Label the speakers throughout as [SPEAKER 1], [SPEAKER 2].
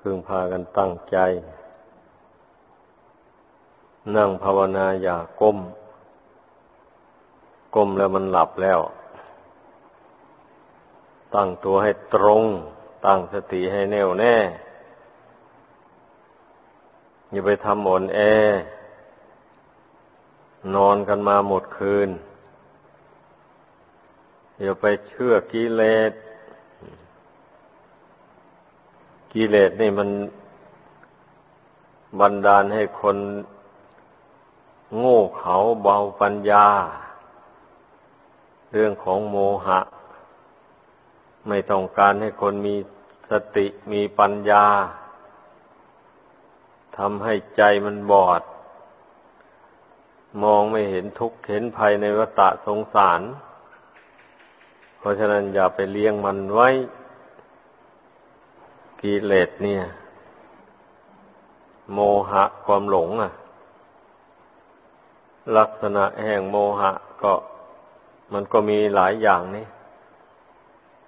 [SPEAKER 1] พึงพากันตั้งใจ นั่งภาวนาอย่าก้ม ก้มแล้วมันหลับแล้ว ตั้งตัวให้ตรง ตั้งสติให้แน่วแน่ อย่าไปทำหมอนแอ นอนกันมาหมดคืน อย่าไปเชื่อกิเลส กิเลสนี่มันบันดาลให้คนโง่เขาเบาปัญญา เรื่องของโมหะ ไม่ต้องการให้คนมีสติมีปัญญาทำให้ใจมันบอด มองไม่เห็นทุกข์เห็นภัยในวัฏสงสาร เพราะฉะนั้นอย่าไปเลี้ยงมันไว้ กิเลสเนี่ย โมหะความหลงอะ ลักษณะแห่งโมหะก็มันก็มีหลายอย่างนี่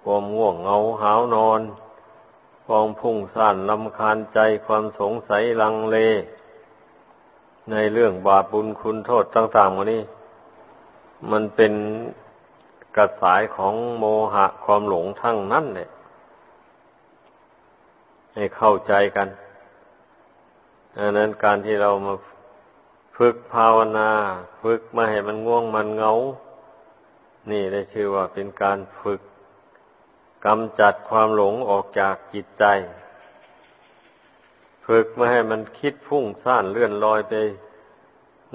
[SPEAKER 1] ความง่วงเงาหาวนอน ความพุ่งซ่านลำคาญใจความสงสัยลังเล ในเรื่องบาปบุญคุณโทษต่างๆวันนี้ มันเป็นกระสายของโมหะความหลงทั้งนั้นเนี่ย ให้เข้าใจกันดังนั้นการที่เรามาฝึกภาวนา ฝึกมาให้มันง่วงมันเงา นี่ได้ชื่อว่าเป็นการฝึกกำจัดความหลงออกจากจิตใจ ฝึกมาให้มันคิดพุ่งซ่านเลื่อนลอยไป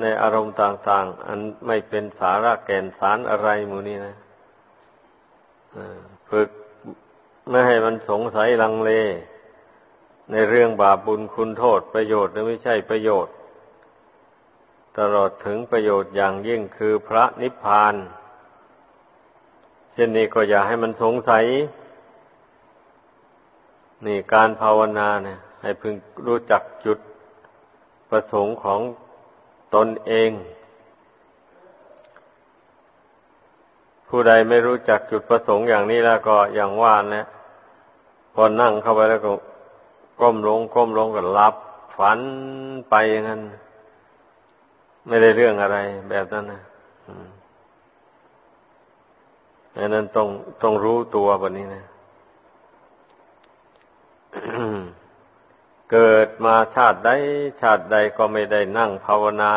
[SPEAKER 1] ในอารมณ์ต่าง ๆ อันไม่เป็นสาระแก่นสารอะไรหมูนี่นะฝึกไม่ให้มันสงสัยลังเล ในเรื่องบาปบุญคุณโทษประโยชน์หรือไม่ใช่ประโยชน์ ตลอดถึงประโยชน์อย่างยิ่งคือพระนิพพาน เช่นนี้ก็อย่าให้มันสงสัย นี่การภาวนาเนี่ย ให้พึงรู้จักจุดประสงค์ของตนเอง ผู้ใดไม่รู้จักจุดประสงค์อย่างนี้แล้วก็อย่างว่านะพอนั่งเข้าไปแล้วก็ ก้มลงก้มลงก็หลับ ฝันไปอย่างนั้น ไม่ได้เรื่องอะไรแบบนั้นนะอันนั้นต้องต้องรู้ตัวแบบนี้นะเกิดมาชาติใดชาติใดก็ไม่ได้นั่งภาวนา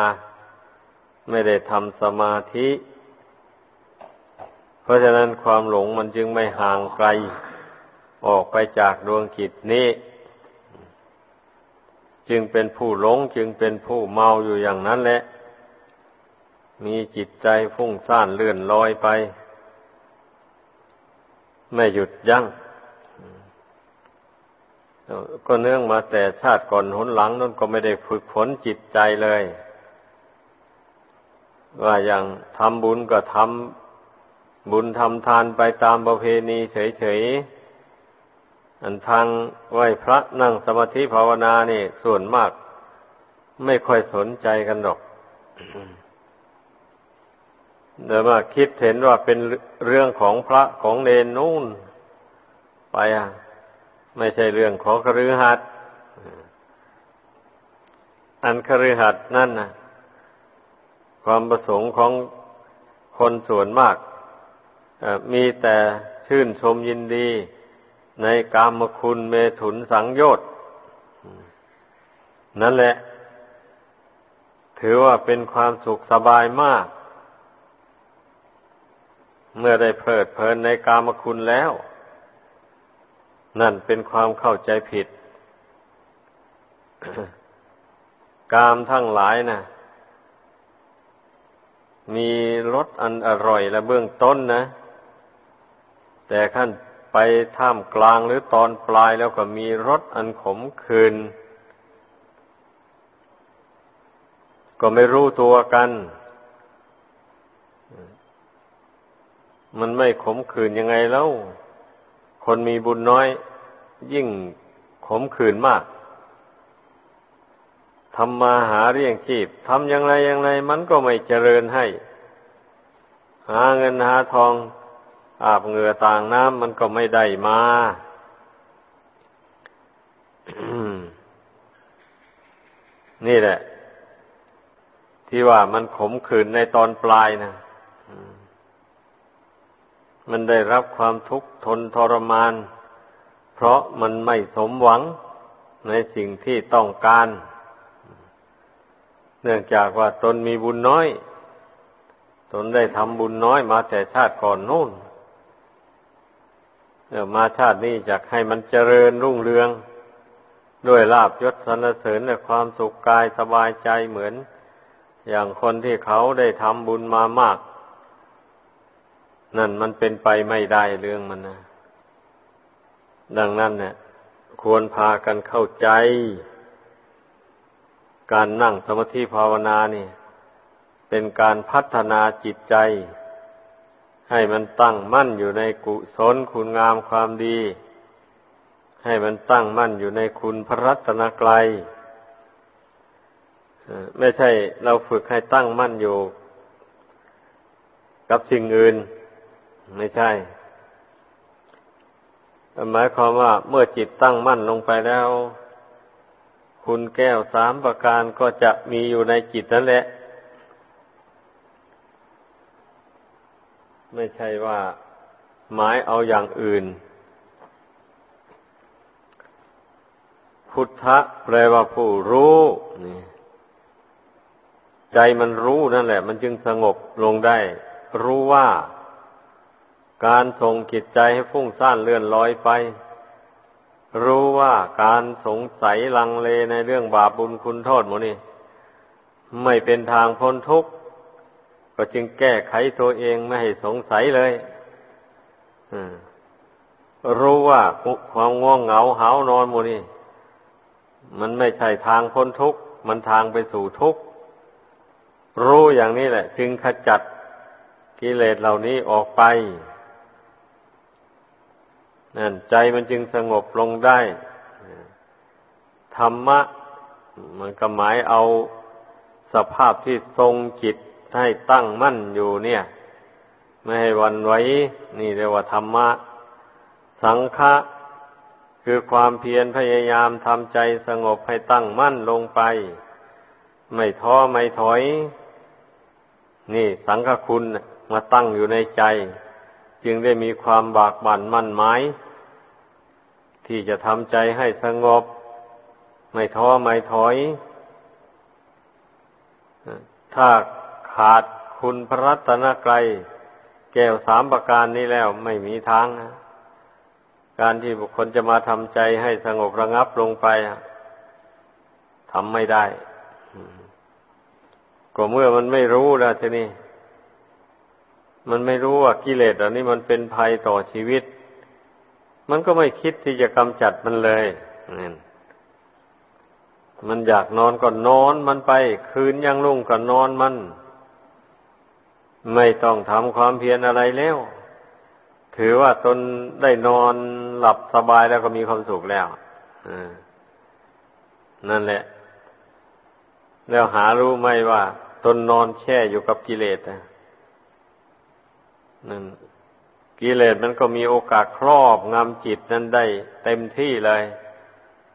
[SPEAKER 1] ไม่ได้ทำสมาธิ เพราะฉะนั้นความหลงมันจึงไม่ห่างไกล ออกไปจากดวงจิตนี้ จึงเป็นผู้หลงจึงเป็นผู้เมาอยู่อย่างนั้นแหละ มีจิตใจฟุ้งซ่านเลื่อนลอยไป ไม่หยุดยัง้งก็เนื่องมาแต่ชาติก่อนหนหลังนั่นก็ไม่ได้ฝึกฝนจิตใจเลย ว่าอย่างทำบุญก็ทำบุญทำทานไปตามประเพณีเฉยๆ อันทางไหวพระนั่งสมาธิภาวนานี่ส่วนมาก ไม่ค่อยสนใจกันหรอกเดี๋ยวมาคิดเห็นว่าเป็นเรื่องของพระของเนนนู่น ไปอะ ไม่ใช่เรื่องของคฤหัสถ์อันคฤหัสถ์นั่นนะความประสงค์ของคนส่วนมากมีแต่ชื่นชมยินดี ในกามคุณเมถุนสังโยชน์นั่นแหละ ถือว่าเป็นความสุขสบายมาก เมื่อได้เพลิดเพลินในกามคุณแล้ว นั่นเป็นความเข้าใจผิด กามทั้งหลายนะมีรสอันอร่อยและเบื้องต้นนะ แต่ขั้น ไปท่ามกลางหรือตอนปลายแล้วก็มีรสอันขมขื่นก็ไม่รู้ตัวกัน มันไม่ขมขื่นยังไงแล้ว คนมีบุญน้อย ยิ่งขมขื่นมากทำมาหาเรียงชีพทำอย่างไรอย่างไร มันก็ไม่เจริญให้ หาเงินหาทอง อาบเหงื่อต่างน้ำมันก็ไม่ได้มานี่แหละ ที่ว่ามันขมขื่นในตอนปลายนะมันได้รับความทุกข์ทนทรมาน เพราะมันไม่สมหวังในสิ่งที่ต้องการ เนื่องจากว่าตนมีบุญน้อย ตนได้ทำบุญน้อยมาแต่ชาติก่อนนู่น มาชาตินี้จะให้มันเจริญรุ่งเรือง ด้วยลาบยศสรรเสริญและความสุขกายสบายใจเหมือน อย่างคนที่เขาได้ทำบุญมามาก นั่นมันเป็นไปไม่ได้เรื่องมันนะดังนั้นเนี่ยควรพากันเข้าใจ การนั่งสมาธิภาวนานี่ เป็นการพัฒนาจิตใจ ให้มันตั้งมั่นอยู่ในกุศลคุณงามความดี ให้มันตั้งมั่นอยู่ในคุณพระรัตนกรัยไม่ใช่เราฝึกให้ตั้งมั่นอยู่ กับสิ่งอื่น ไม่ใช่หมายความว่าเมื่อจิตตั้งมั่นลงไปแล้ว คุณแก้วสามประการก็จะมีอยู่ในจิตนั่นแหละ ไม่ใช่ว่าหมายเอาอย่างอื่น พุทธะแปลว่าผู้รู้นี่ใจมันรู้นั่นแหละ มันจึงสงบลงได้ รู้ว่า การส่งจิตใจให้ฟุ้งซ่านเลื่อนลอยไป รู้ว่าการสงสัยลังเลในเรื่องบาปบุญคุณโทษหมดนี่ไม่เป็นทางพ้นทุกข์ ก็จึงแก้ไขตัวเองไม่ให้สงสัยเลยรู้ว่าความง่วงเหงาหานอนหมดนี่มันไม่ใช่ทางพ้นทุกข์มันทางไปสู่ทุกข์รู้อย่างนี้แหละ จึงขจัดกิเลสเหล่านี้ออกไปนั่นใจมันจึงสงบลงได้ ธรรมะ มันก็หมายเอาสภาพที่ทรงจิต ให้ตั้งมั่นอยู่เนี่ย ไม่ให้วันไหวนี่เรียกว่าธรรมะ สังฆะคือความเพียรพยายามทำใจสงบให้ตั้งมั่นลงไป ไม่ท้อไม่ถอย นี่สังฆคุณมาตั้งอยู่ในใจ จึงได้มีความบากบั่นมั่นหมายที่จะทำใจให้สงบ ไม่ท้อไม่ถอย ถ้า ขาดคุณพระรัตนกรัยแก้วสามประการนี้แล้วไม่มีทางนะการที่บุคคลจะมาทำใจให้สงบระงับลงไปทำไม่ได้ก็เมื่อมันไม่รู้แล้วทีนี้มันไม่รู้ว่ากิเลสอันนี้มันเป็นภัยต่อชีวิต มันก็ไม่คิดที่จะกำจัดมันเลยมันอยากนอนก็นอนมันไป คืนยังลุ่งก็นอนมัน ไม่ต้องทำความเพียรอะไรแล้ว ถือว่าตนได้นอนหลับสบายแล้วก็มีความสุขแล้วนั่นแหละ แล้วหารู้ไหมว่า ตนนอนแช่อยู่กับกิเลสนั่นกิเลสมันก็มีโอกาสครอบงำจิตนั้นได้เต็มที่เลย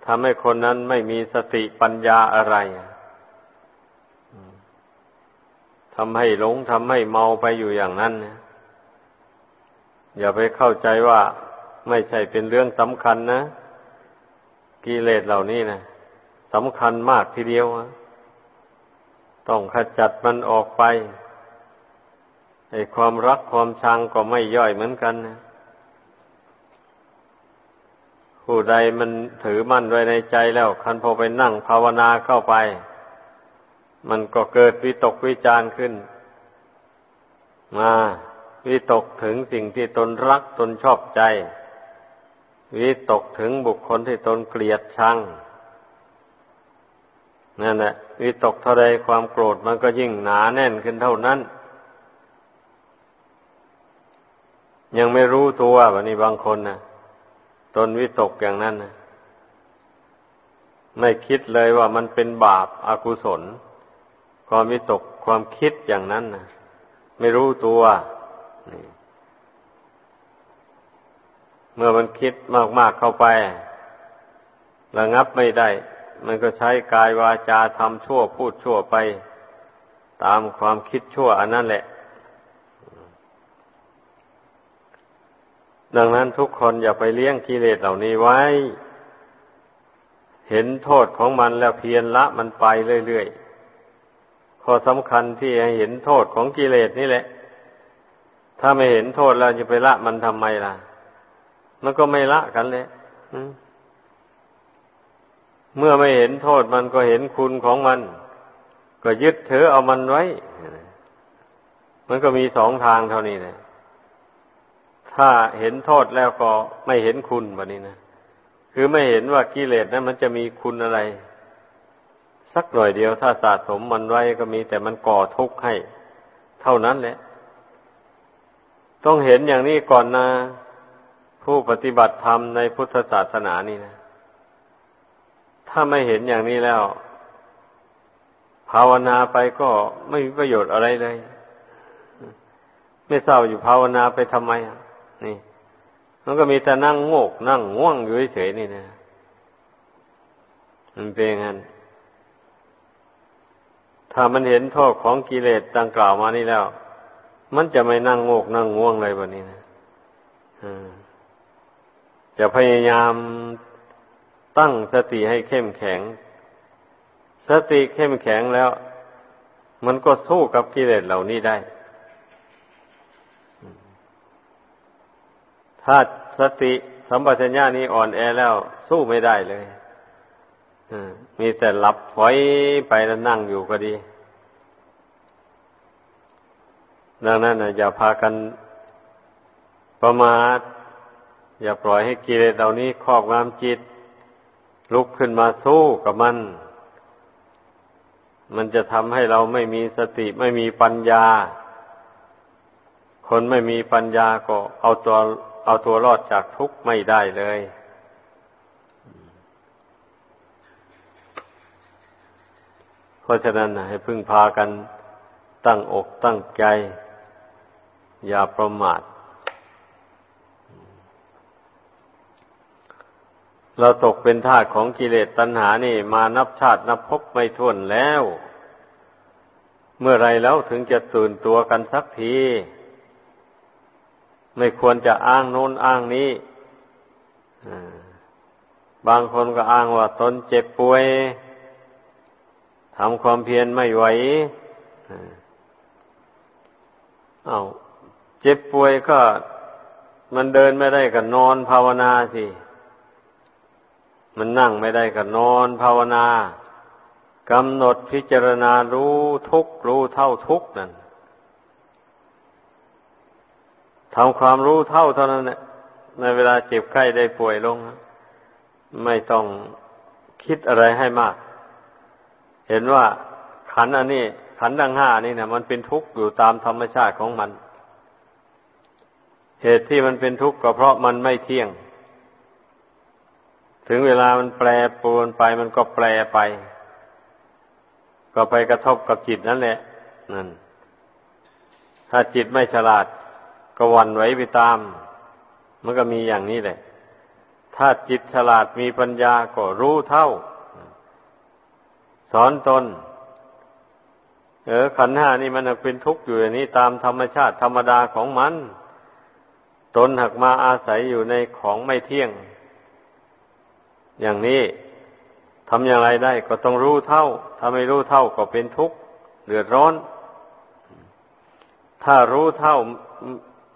[SPEAKER 1] ทำให้คนนั้นไม่มีสติปัญญาอะไร ทำให้หลงทำให้เมาไปอยู่อย่างนั้นอย่าไปเข้าใจว่าไม่ใช่เป็นเรื่องสำคัญนะกิเลสเหล่านี้นะสำคัญมากทีเดียวต้องขจัดมันออกไปไอ้ความรักความชังก็ไม่ย่อยเหมือนกันนะผู้ใดมันถือมั่นไว้ในใจแล้ว คันพอไปนั่งภาวนาเข้าไป มันก็เกิดวิตกวิจารขึ้น มาวิตกถึงสิ่งที่ตนรักตนชอบใจ วิตกถึงบุคคลที่ตนเกลียดชังนั่นแหละวิตกเท่าใดความโกรธมันก็ยิ่งหนาแน่นขึ้นเท่านั้น ยังไม่รู้ตัวแบบนี้บางคนนะตนวิตกอย่างนั้นนะไม่คิดเลยว่ามันเป็นบาปอากุศล ความวิตกความคิดอย่างนั้นนะไม่รู้ตัวเมื่อมันคิดมากๆเข้าไประงับไม่ได้ มันก็ใช้กายวาจาทำชั่วพูดชั่วไป ตามความคิดชั่วอันนั้นแหละ ดังนั้นทุกคนอย่าไปเลี้ยงกิเลสเหล่านี้ไว้ เห็นโทษของมันแล้วเพียรละมันไปเรื่อยๆ ข้อสำคัญที่เห็นโทษของกิเลสนี่แหละ ถ้าไม่เห็นโทษเราจะไปละมันทำไมล่ะ มันก็ไม่ละกันเลยเมื่อไม่เห็นโทษมันก็เห็นคุณของมัน ก็ยึดถือเอามันไว้ มันก็มีสองทางเท่านี้เลยถ้าเห็นโทษแล้วก็ไม่เห็นคุณแบบนี้นะคือไม่เห็นว่ากิเลสนั้นมันจะมีคุณอะไร สักหน่อยเดียวถ้าสะสมมันไว้ก็มีแต่มันก่อทุกข์ให้ เท่านั้นแหละ ต้องเห็นอย่างนี้ก่อนนะผู้ปฏิบัติธรรมในพุทธศาสนานี่นะ ถ้าไม่เห็นอย่างนี้แล้ว ภาวนาไปก็ไม่มีประโยชน์อะไรเลย ไม่เศร้าอยู่ภาวนาไปทำไมนี่มันก็มีแต่นั่งโงกนั่งง่วงอยู่เฉยๆนี่นะมันเป็นงั้น ถ้ามันเห็นโทษของกิเลสดังกล่าวมานี่แล้ว มันจะไม่นั่งโงกนั่งง่วงเลยแบบนี้นะจะพยายามตั้งสติให้เข้มแข็ง สติเข้มแข็งแล้ว มันก็สู้กับกิเลสเหล่านี้ได้ ถ้าสติสัมปชัญญะนี้อ่อนแอแล้วสู้ไม่ได้เลย มีแต่หลับไว้ไปแล้วนั่งอยู่ก็ดี ดังนั้นอย่าพากันประมาท อย่าปล่อยให้กิเลสเหล่านี้ครอบงำจิต ลุกขึ้นมาสู้กับมัน มันจะทำให้เราไม่มีสติไม่มีปัญญา คนไม่มีปัญญาก็เอาตัวเอาตัวรอดจากทุกข์ไม่ได้เลย เพราะฉะนั้นให้พึ่งพากันตั้งอกตั้งใจ อย่าประมาท เราตกเป็นทาสของกิเลสตัณหานี่มานับชาตินับพบไม่ท้วนแล้ว เมื่อไรแล้วถึงจะตื่นตัวกันสักที ไม่ควรจะอ้างโน้นอ้างนี้บางคนก็อ้างว่าตนเจ็บป่วย ทำความเพียรไม่ไหวเอาเจ็บป่วยก็มันเดินไม่ได้ก็นอนภาวนาสิ มันนั่งไม่ได้ก็นอนภาวนากำหนดพิจารณารู้ทุกรู้เท่าทุกนั่นทำความรู้เท่าเท่านั้นแหละในเวลาเจ็บไข้ได้ป่วยลง ไม่ต้องคิดอะไรให้มาก เห็นว่าขันอันนี้ขันดังห้านี่นะมันเป็นทุกข์อยู่ตามธรรมชาติของมัน เหตุที่มันเป็นทุกข์ก็เพราะมันไม่เที่ยง ถึงเวลามันแปรปรวนไปมันก็แปรไป ก็ไปกระทบกับจิตนั่นแหละนั่นถ้าจิตไม่ฉลาด ก็วันไหวไปตาม มันก็มีอย่างนี้แหละ ถ้าจิตฉลาดมีปัญญาก็รู้เท่า อนตน เออขันห้านี่มันเป็นทุกข์อยู่อย่างนี้ตามธรรมชาติธรรมดาของมัน ตนหักมาอาศัยอยู่ในของไม่เที่ยง อย่างนี้ทำอย่างไรได้ก็ต้องรู้เท่า ถ้าไม่รู้เท่าก็เป็นทุกข์เดือดร้อน ถ้ารู้เท่า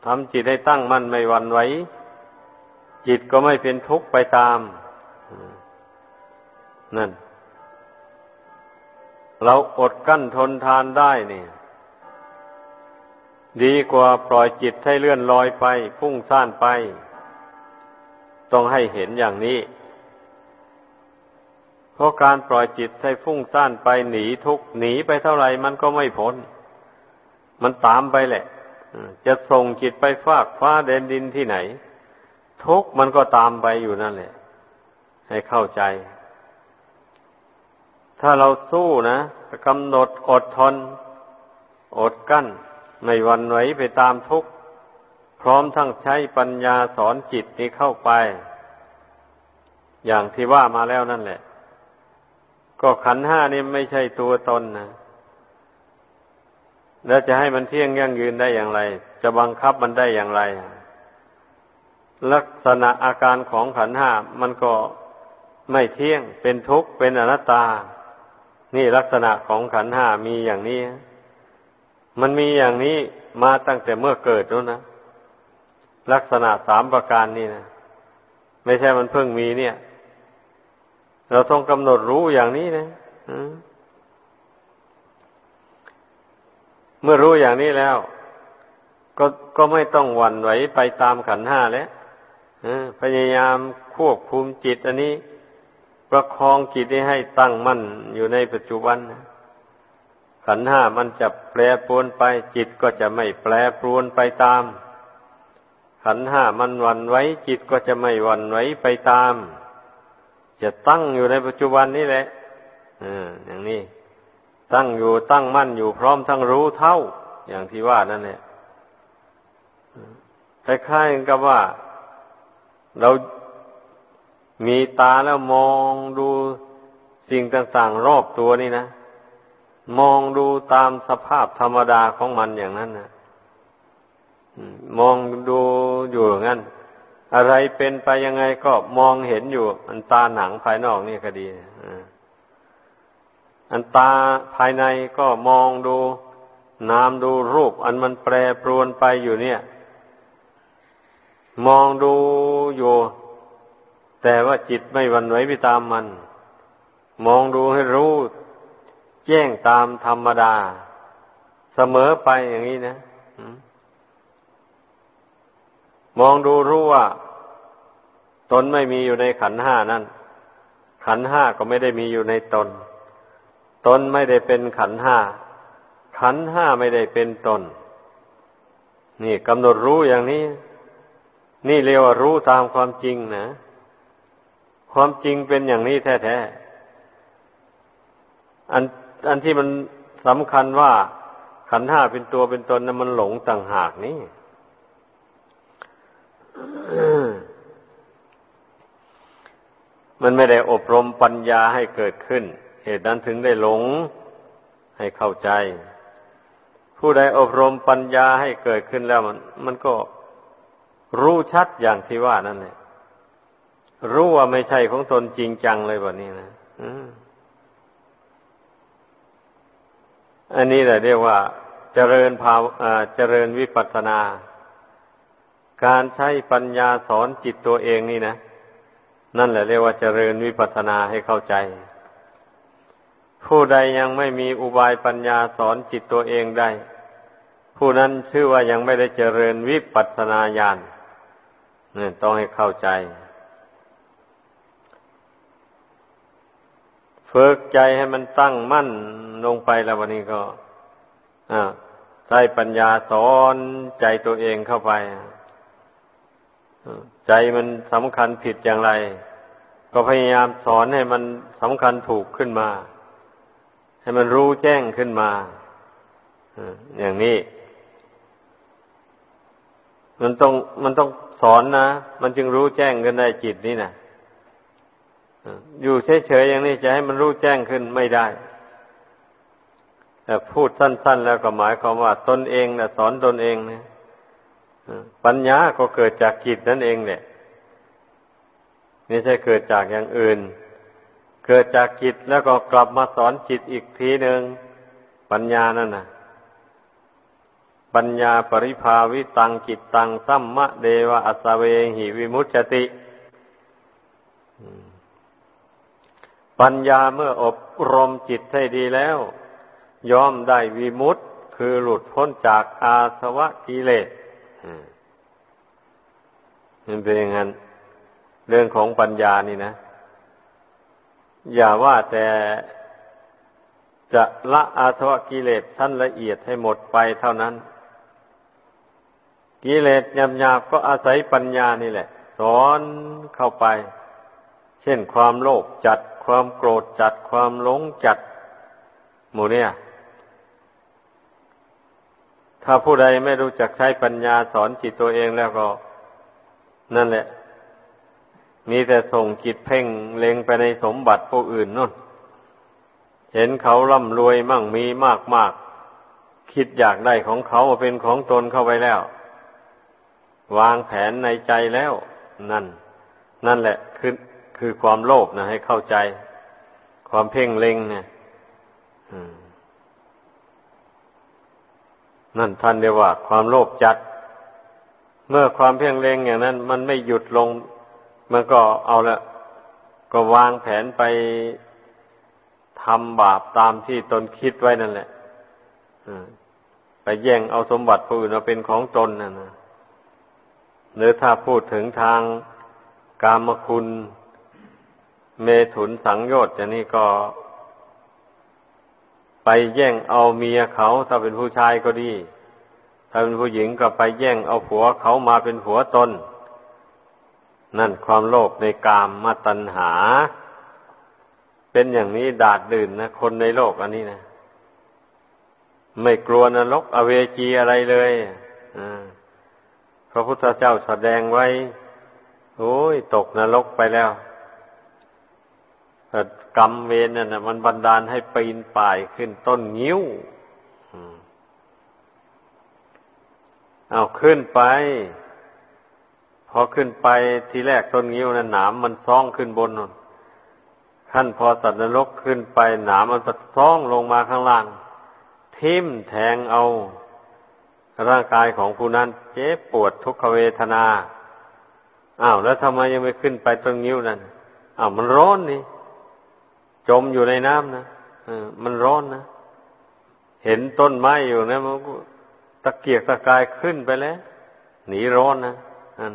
[SPEAKER 1] ทำจิตให้ตั้งมั่นไม่วันไหวจิตก็ไม่เป็นทุกข์ไปตาม นั่น เราอดกั้นทนทานได้เนี่ยดีกว่าปล่อยจิตให้เลื่อนลอยไป พุ่งซ่านไป ต้องให้เห็นอย่างนี้ เพราะการปล่อยจิตให้ฟุ้งซ่านไปหนีทุกหนีไปเท่าไหร่มันก็ไม่พ้น มันตามไปแหละ จะส่งจิตไปฟากฟ้าแดนดินที่ไหน ทุกมันก็ตามไปอยู่นั่นแหละ ให้เข้าใจ ถ้าเราสู้นะกำหนดอดทน อดกั้น ไม่วันไหวไปตามทุกข์พร้อมทั้งใช้ปัญญาสอนจิตนี้เข้าไป อย่างที่ว่ามาแล้วนั่นแหละ ก็ขันห้านี่ไม่ใช่ตัวตนนะแล้วจะให้มันเที่ยงยั่งยืนได้อย่างไร จะบังคับมันได้อย่างไร ลักษณะอาการของขันห้ามันก็ไม่เที่ยงเป็นทุกข์เป็นอนัตตา นี่ลักษณะของขันห้ามีอย่างนี้ มันมีอย่างนี้มาตั้งแต่เมื่อเกิดนู้นนะ ลักษณะสามประการนี่นะ ไม่ใช่มันเพิ่งมีเนี่ย เราต้องกำหนดรู้อย่างนี้นะเมื่อรู้อย่างนี้แล้ว ก็ก็ไม่ต้องหวั่นไหวไปตามขันห้าแล้วพยายามควบคุมจิตอันนี้ ประคองจิตให้ตั้งมั่นอยู่ในปัจจุบันขันห้ามันจะแปรปรวนไป จิตก็จะไม่แปรปรวนไปตาม ขันห้ามันวันไว้ จิตก็จะไม่วันไว้ไปตาม จะตั้งอยู่ในปัจจุบันนี้แหละอย่างนี้ ตั้งอยู่ตั้งมั่นอยู่พร้อมทั้งรู้เท่า อย่างที่ว่านั่นแหละคล้ายๆกับว่า เรา มีตาแล้วมองดูสิ่งต่างๆ รอบตัวนี่นะ มองดูตามสภาพธรรมดาของมันอย่างนั้นนะมองดูอยู่งั้น อะไรเป็นไปยังไงก็มองเห็นอยู่มันตาหนังภายนอกนี่ก็ดีอันตาภายในก็มองดูนามดูรูป อันมันแปรปรวนไปอยู่เนี่ย มองดูอยู่ แต่ว่าจิตไม่วันไหวไปตามมัน มองดูให้รู้ แจ้งตามธรรมดา เสมอไปอย่างนี้นะมองดูรู้ว่า ตนไม่มีอยู่ในขันห้านั่น ขันห้าก็ไม่ได้มีอยู่ในตน ตนไม่ได้เป็นขันห้า ขันห้าไม่ได้เป็นตน นี่กำหนดรู้อย่างนี้ นี่เรียกว่ารู้ตามความจริงนะ ความจริงเป็นอย่างนี้แท้ๆ อันอันที่มันสำคัญว่าขันห้าเป็นตัวเป็นตนนะั้นมันหลงต่างหากนี่มันไม่ได้อบรมปัญญาให้เกิดขึ้น เหตุนั้นถึงได้หลงให้เข้าใจ ผู้ใดอบรมปัญญาให้เกิดขึ้นแล้วมัน มันก็รู้ชัดอย่างที่ว่านั่นแหละ รู้ว่าไม่ใช่ของตนจริงจังเลยแบบนี้นะอันนี้แหละเรียกว่า เจริญภาวเจริญวิปัสสนา การใช้ปัญญาสอนจิตตัวเองนี่นะ นั่นแหละเรียกว่าเจริญวิปัสสนาให้เข้าใจ ผู้ใดยังไม่มีอุบายปัญญาสอนจิตตัวเองได้ ผู้นั้นชื่อว่ายังไม่ได้เจริญวิปัสสนาญาณนี่ต้องให้เข้าใจ ฝึกใจให้มันตั้งมั่นลงไปแล้ววันนี้ก็ใช้ปัญญาสอนใจตัวเองเข้าไปใจมันสำคัญผิดอย่างไร ก็พยายามสอนให้มันสำคัญถูกขึ้นมา ให้มันรู้แจ้งขึ้นมาอย่างนี้ มันต้องมันต้องสอนนะ มันจึงรู้แจ้งขึ้นได้จิตนี่นะ อยู่เฉยๆอย่างนี้จะให้มันรู้แจ้งขึ้นไม่ได้ แต่พูดสั้น ๆ แล้วก็หมายความว่าตนเองนะสอนตนเองนะปัญญาก็เกิดจากจิตนั่นเองเนี่ยไม่ใช่เกิดจากอย่างอื่น เกิดจากจิตแล้วก็กลับมาสอนจิตอีกทีหนึ่งปัญญานั่นนะปัญญาปริภาวิตังจิตตังสัมมะเดวะอัสเวหิวิมุจติ ปัญญาเมื่ออบรมจิตให้ดีแล้ว ย่อมได้วิมุตคือหลุดพ้นจากอาสวะกิเลสมันเป็นอย่างนั้นเรื่องของปัญญานี่นะ อย่าว่าแต่จะละอาทวะกิเลสชั้นละเอียดให้หมดไปเท่านั้น กิเลสหยาบๆก็อาศัยปัญญานี่แหละ สอนเข้าไป เช่นความโลภจัด ความโกรธจัดความหลงจัด หมู่เนี่ย ถ้าผู้ใดไม่รู้จักใช้ปัญญาสอนจิตตัวเองแล้วก็ นั่นแหละ มีแต่ส่งจิตเพ่งเล็งไปในสมบัติผู้อื่นนู่น เห็นเขาร่ำรวยมั่งมีมากมากคิดอยากได้ของเขาเป็นของตนเข้าไปแล้ว วางแผนในใจแล้ว นั่น นั่นแหละ คือ คือความโลภนะให้เข้าใจ ความเพ่งเล็งเนี่ยนั่นท่านเรียกว่า ความโลภจัด เมื่อความเพ่งเล็งอย่างนั้น มันไม่หยุดลง มันก็เอาละก็วางแผนไปทำบาปตามที่ตนคิดไว้นั่นแหละไปแย่งเอาสมบัติผู้อื่นมาเป็นของตนนั่นนะหรือถ้าพูดถึงทางกามคุณ เมถุนสังโยชน์อย่างนี้ก็ ไปแย่งเอาเมียเขาถ้าเป็นผู้ชายก็ดี ถ้าเป็นผู้หญิงก็ไปแย่งเอาผัวเขามาเป็นผัวตน นั่นความโลภในกามมาตัญหา เป็นอย่างนี้ดาดดื่นนะ คนในโลกอันนี้นะ ไม่กลัวนรกอเวจีอะไรเลยพระพุทธเจ้าแสดงไว้ โอ้ย ตกนรกไปแล้ว กรรมเวรนั่นนะมันบันดาลให้ปีนป่ายขึ้นต้นงิ้วเอาขึ้นไป พอขึ้นไปทีแรกต้นงิ้วนะหนามมันซ่องขึ้นบนนขั้นพอสัตว์นรกขึ้นไปหนามมันซ่องลงมาข้างล่าง ทิ่มแทงเอา ร่างกายของผู้นั้นเจ็บปวดทุกขเวทนาอ้าวแล้วทำไมยังไม่ขึ้นไปต้นงิ้วนั่นอ้าวมันร้อนนี่ จมอยู่ในน้ำนะมันร้อนนะ เห็นต้นไม้อยู่นะมันก็ตะเกียกตะกายขึ้นไปแล้ว หนีร้อนนะอัน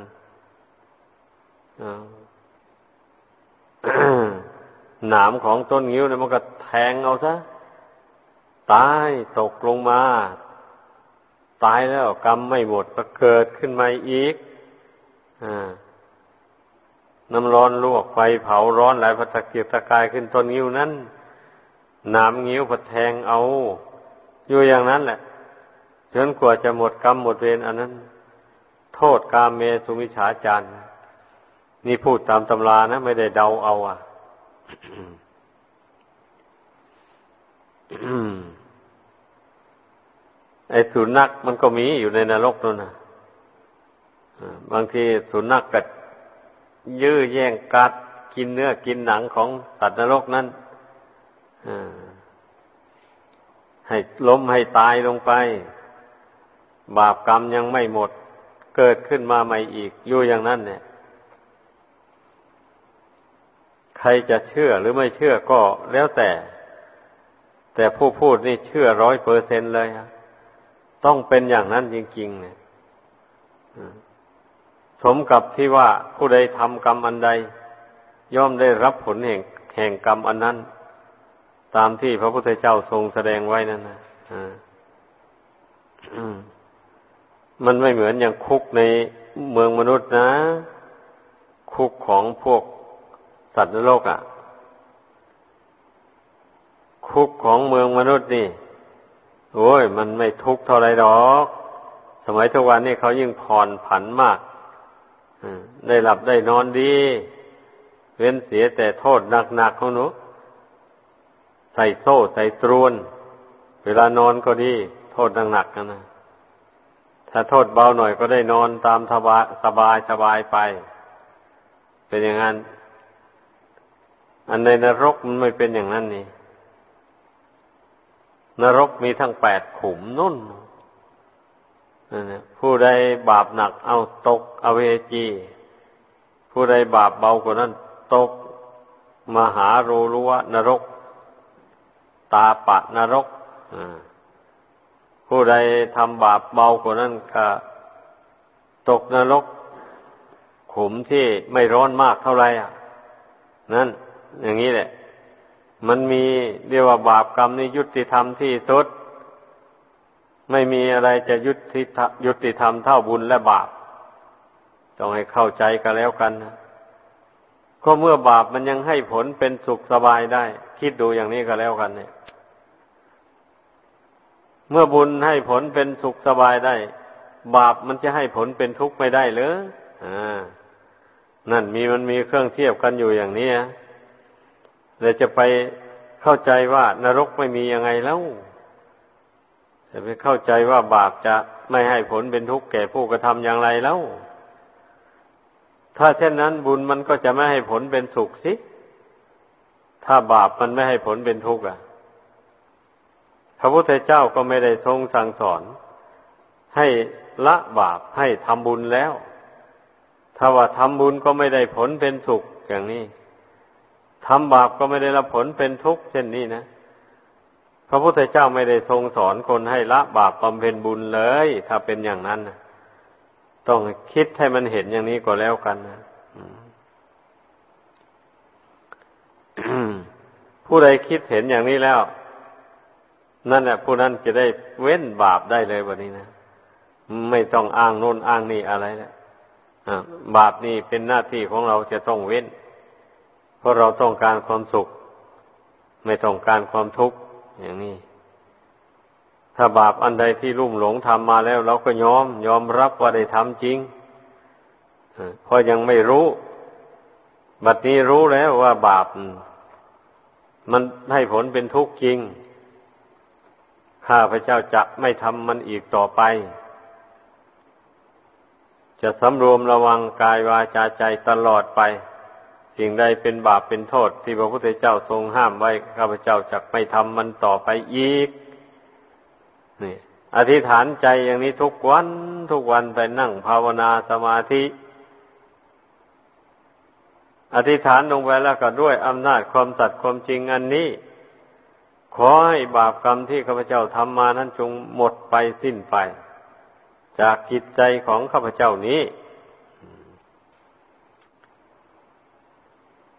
[SPEAKER 1] หนามของต้นงิ้วเนี่ยมันก็แทงเอาซะตายตกลงมา ตายแล้วกรรมไม่หมดก็เกิดขึ้นมาอีก อ น้ำร้อนลวกไฟเผาร้อนหลายพัตะเกียบตะกายขึ้นต้นงิ้วนั้นหนามงิ้วผัดแทงเอา อยู่อย่างนั้นแหละจนกว่าจะหมดกรรมหมดเวรอันนั้น โทษกามเมสุมิฉาจารนี่พูดตามตำรานะ ไม่ได้เดาเอาอะไอ้สุนัขมันก็มีอยู่ในนรกนั่นนะบางทีสุนัขกัด ยื้อแย่งกัดกินเนื้อกินหนังของสัตว์นรกนั้นให้ล้มให้ตายลงไป บาปกรรมยังไม่หมด เกิดขึ้นมาใหม่อีกอยู่อย่างนั้นเนี่ย ใครจะเชื่อหรือไม่เชื่อก็แล้วแต่ แต่ผู้พูดนี่เชื่อร้อยเปอร์เซนเลย ต้องเป็นอย่างนั้นจริง ๆ เนี่ย สมกับที่ว่าผู้ใดทำกรรมอันใด ย่อมได้รับผลแห่งแห่งกรรมอันนั้น ตามที่พระพุทธเจ้าทรงแสดงไว้นั่นนะมันไม่เหมือนอย่างคุกในเมืองมนุษย์นะ คุกของพวกสัตว์นโลกอะ่ะ คุกของเมืองมนุษย์นี่ โอ้ย มันไม่ทุกข์เท่าไรดอก สมัยทุกวันนี้เขายิ่งผ่อนผันมาก ได้หลับได้นอนดี เว้นเสียแต่โทษหนักๆของหนูใส่โซ่ใส่ตรวน เวลานอนก็ดี โทษหนักๆกันนะถ้าโทษเบาหน่อยก็ได้นอนตามสบายสบายสบายไป เป็นอย่างนั้น อันในนรกมันไม่เป็นอย่างนั้นนี่ นรกมีทั้งแปดขุมนุ่น ผู้ใดบาปหนักเอาตกอเวจี ผู้ใดบาปเบากว่านั้น ตกมหาโรรุวะนรก ตาปะนรกผู้ใดทำบาปเบากว่านั้นก็ตกนรก ขุมที่ไม่ร้อนมากเท่าไรอะ นั่น อย่างนี้แหละ มันมีเรียกว่าบาปกรรมนี่ยุติธรรมที่สุด ไม่มีอะไรจะยุติยุติธรรมเท่าบุญและบาป ต้องให้เข้าใจกันแล้วกันนะก็เมื่อบาปมันยังให้ผลเป็นสุขสบายได้ คิดดูอย่างนี้ก็แล้วกันเนี่ย เมื่อบุญให้ผลเป็นสุขสบายได้ บาปมันจะให้ผลเป็นทุกข์ไม่ได้หรืออ่านั่นมีมันมีเครื่องเทียบกันอยู่อย่างนี้เลยจะไปเข้าใจว่านรกไม่มียังไงแล้ว จะไปเข้าใจว่าบาปจะไม่ให้ผลเป็นทุกข์แก่ผู้กระทำอย่างไรแล้ว ถ้าเช่นนั้นบุญมันก็จะไม่ให้ผลเป็นสุขสิ ถ้าบาปมันไม่ให้ผลเป็นทุกข์อะ พระพุทธเจ้าก็ไม่ได้ทรงสั่งสอน ให้ละบาปให้ทำบุญแล้ว ถ้าว่าทำบุญก็ไม่ได้ผลเป็นสุขอย่างนี้ทำบาปก็ไม่ได้รับผลเป็นทุกข์เช่นนี้นะ พระพุทธเจ้าไม่ได้ทรงสอนคนให้ละบาปบำเพ็ญบุญเลย ถ้าเป็นอย่างนั้นต้องคิดให้มันเห็นอย่างนี้ก็แล้วกันนะผู้ใดคิดเห็นอย่างนี้แล้ว นั่นแหละผู้นั้นจะได้เว้นบาปได้เลยวันนี้นะไม่ต้องอ้างโน้นอ้างนี่อะไรแล้วบาปนี่เป็นหน้าที่ของเราจะต้องเว้น เพราะเราต้องการความสุข ไม่ต้องการความทุกข์ อย่างนี้ ถ้าบาปอันใดที่ลุ่มหลงทำมาแล้ว เราก็ยอม ยอมรับว่าได้ทำจริงเพราะยังไม่รู้ บัดนี้รู้แล้วว่าบาป มันให้ผลเป็นทุกข์จริง ข้าพระเจ้าจะไม่ทำมันอีกต่อไป จะสำรวมระวังกายวาจาใจตลอดไป สิ่งใดเป็นบาปเป็นโทษ ที่พระพุทธเจ้าทรงห้ามไว้ข้าพเจ้าจะไม่ทำมันต่อไปอีก นี่ อธิษฐานใจอย่างนี้ทุกวันทุกวันไปนั่งภาวนาสมาธิ อธิษฐานลงไปแล้วก็ด้วยอำนาจความสัตย์ความจริงอันนี้ ขอให้บาปกรรมที่ข้าพเจ้าทำมานั้นจงหมดไปสิ้นไป จากจิตใจของข้าพเจ้านี้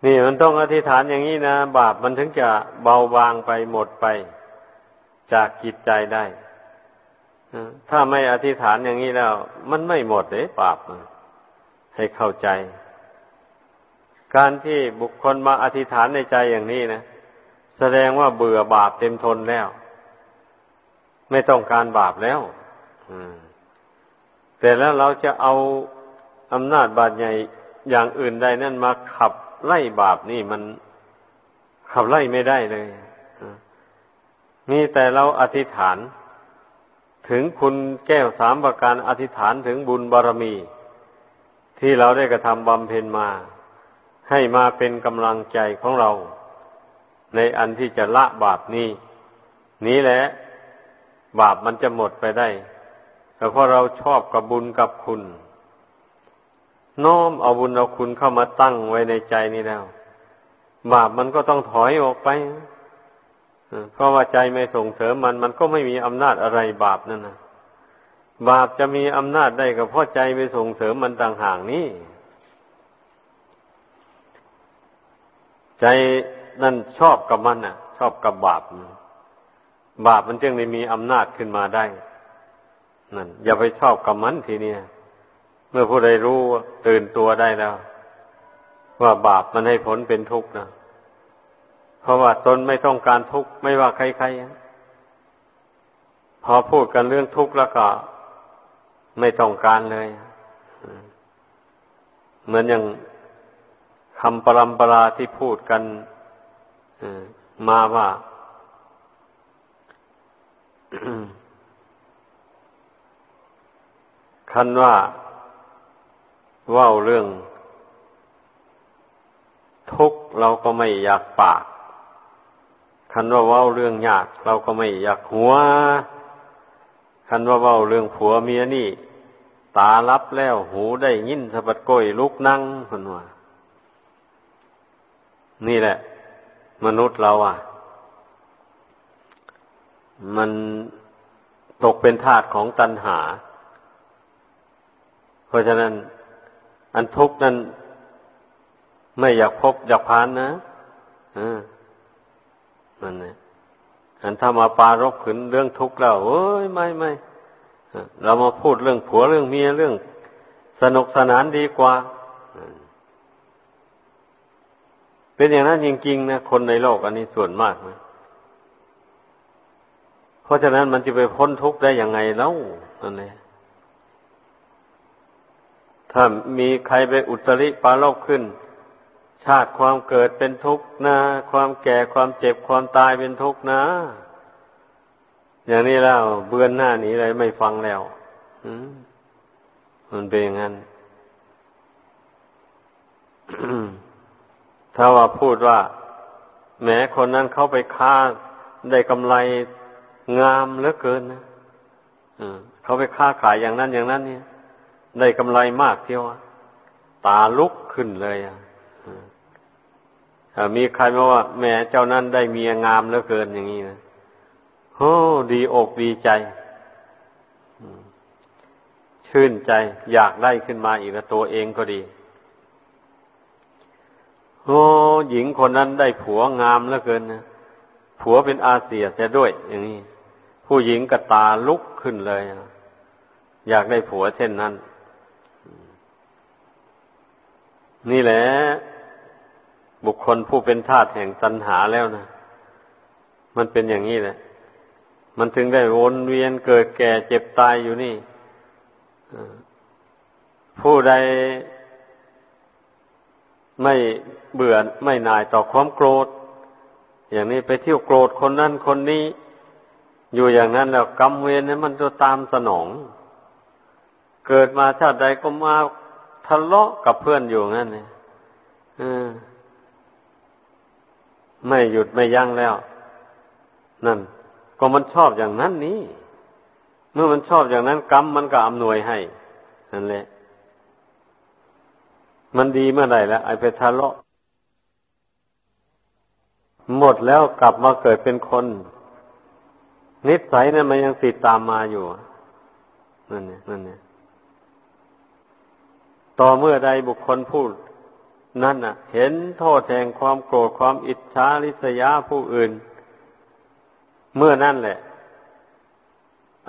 [SPEAKER 1] นี่มันต้องอธิษฐานอย่างนี้นะ บาปมันถึงจะเบาบางไปหมดไปจากจิตใจได้ ถ้าไม่อธิษฐานอย่างนี้แล้ว มันไม่หมดเลยบาปให้เข้าใจ การที่บุคคลมาอธิษฐานในใจอย่างนี้นะแสดงว่าเบื่อบาปเต็มทนแล้ว ไม่ต้องการบาปแล้วแต่แล้วเราจะเอาอำนาจบาดใหญ่อย่างอื่นใดนั่นมาขับ ไล่บาปนี่มันขับไล่ไม่ได้เลย มีแต่เราอธิษฐาน ถึงคุณแก้วสามประการอธิษฐานถึงบุญบารมี ที่เราได้กระทำบำเพ็ญมา ให้มาเป็นกำลังใจของเรา ในอันที่จะละบาปนี้ นี้แหละ บาปมันจะหมดไปได้แต่พอเราชอบกับบุญกับคุณ น้อมเอาบุญเอาคุณเข้ามาตั้งไว้ในใจนี้แล้ว บาปมันก็ต้องถอยออกไปเพราะว่าใจไม่ส่งเสริมมันมันก็ไม่มีอำนาจอะไรบาปนั่นนะบาปจะมีอำนาจได้ก็เพราะใจไม่ส่งเสริมมันต่างห่ากนี้ใจนั่นชอบกับมันน่ะ ชอบกับบาป บาปมันจึงได้มีอำนาจขึ้นมาได้นั่นอย่าไปชอบกับมันทีเนี้ย มื่อผู้ใดรู้ตื่นตัวได้แล้ว ว่าบาปมันให้ผลเป็นทุกข์นะเพราะว่าตนไม่ต้องการทุกข์ไม่ว่าใครๆพอพูดกันเรื่องทุกข์แล้วก็ไม่ต้องการเลยเหมือนอย่างคำปรำปราที่พูดกันมาว่าคันว่า ว่าเรื่อง ทุกเราก็ไม่อยากปากคันว่าว่าเรื่องยากเราก็ไม่อยากหัวคันว่าว่าเรื่องผัวเมียนี่ ตาลับแล้วหูได้ยินสะบัดก้อยลุกนั่งคนว่านี่แหละ มนุษย์เราอะ มันตกเป็นทาสของตัณหา เพราะฉะนั้น อันทุกข์นั้นไม่อยากพบอยากผ่านนะอ่านั่นเนี่ยอันถ้ามาปารบขึ้นเรื่องทุกข์แล้วเอ้ยไม่ไม่เรามาพูดเรื่องผัวเรื่องเมียเรื่อง สนุกสนานดีกว่า เป็นอย่างนั้นจริงๆนะคนในโลกอันนี้ส่วนมากนะเพราะฉะนั้นมันจะไปพ้นทุกข์ได้ยังไงเล่านั่นเอง ถ้ามีใครไปอุตริปาโลกขึ้น ชาติความเกิดเป็นทุกข์นะ ความแก่ความเจ็บความตายเป็นทุกข์นะ อย่างนี้แล้วเบือนหน้าหนีเลยไม่ฟังแล้วมันเป็นอย่างนั้นถ้าว่าพูดว่า แม้คนนั้นเข้าไปค้าได้กำไรงามเหลือเกินนะเขาไปค้าขายอย่างนั้นอย่างนั้นเนี่ย ได้กำไรมากเที่ยวตาลุกขึ้นเลยอะมีใครมาว่า แม่เจ้านั้นได้เมียงามเหลือเกินอย่างนี้นะโอ้ดีอกดีใจชื่นใจ อยากได้ขึ้นมาอีกตัวเองก็ดี โอ้หญิงคนนั้นได้ผัวงามเหลือเกินนะผัวเป็นอาเซียเสียด้วย อย่างนี้ ผู้หญิงกระตาลุกขึ้นเลย อยากได้ผัวเช่นนั้น นี่แหละ บุคคลผู้เป็นทาสแห่งตัณหาแล้วนะมันเป็นอย่างนี้แหละ มันถึงได้วนเวียนเกิดแก่เจ็บตายอยู่นี่ผู้ใดไม่เบื่อไม่นายต่อความโกรธ อย่างนี้ไปเที่ยวโกรธคนนั้นคนนี้ อยู่อย่างนั้นแล้วกรรมเวรนั้นมันจะตามสนอง เกิดมาชาติใดก็มา ทะเลาะกับเพื่อนอยู่งั้นเลยไม่หยุดไม่ยั้งแล้ว นั่น ก็มันชอบอย่างนั้นนี้เมื่อมันชอบอย่างนั้น กรรมมันก็อำนวยให้ นั่นแหละ มันดีเมื่อไหร่แล้วไอ้ไปทะเลาะ หมดแล้วกลับมาเกิดเป็นคน นิสัยนั้นมันยังติดตามมาอยู่ นั่นเนี่ยนั่นเนี่ย ต่อเมื่อใดบุคคลพูดนั่นน่ะ เห็นโทษแห่งความโกรธความอิจฉาริษยาผู้อื่น เมื่อนั่นแหละ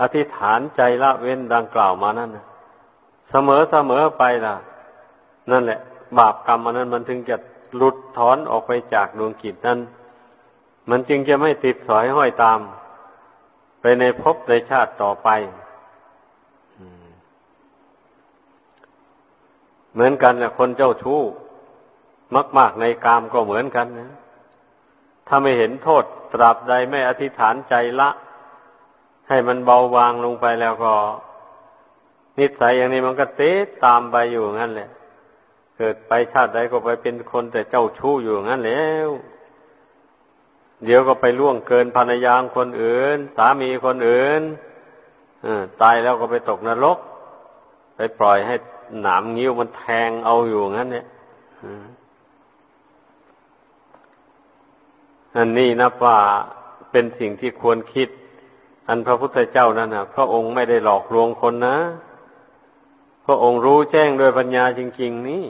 [SPEAKER 1] อธิษฐานใจละเว้นดังกล่าวมานั่นนะเสมอเสมอไปล่ะ นั่นแหละ บาปกรรมอันนั้นมันถึงจะหลุดถอนออกไปจากดวงกิจนั้น มันจึงจะไม่ติดสอยห้อยตาม ไปในภพในชาติต่อไป เหมือนกันนะคนเจ้าชู้มาก ๆ ในกามก็เหมือนกันนะ ถ้าไม่เห็นโทษตราบใดไม่อธิษฐานใจละ ให้มันเบาบางลงไปแล้วก็ นิสัยอย่างนี้มันก็เตะตามไปอยู่งั้นแหละ เกิดไปชาติใดก็ไปเป็นคนแต่เจ้าชู้อยู่งั้นแล้ว เดี๋ยวก็ไปล่วงเกินภรรยาคนอื่น สามีคนอื่นตายแล้วก็ไปตกนรก ไปปล่อยให้ หนามงิ้วมันแทงเอาอยู่งั้น เนี่ยอันนี้นับว่าเป็นสิ่งที่ควรคิด อันพระพุทธเจ้านั่นนะพระองค์ไม่ได้หลอกลวงคนนะ พระองค์รู้แจ้งด้วยปัญญาจริง ๆ นี่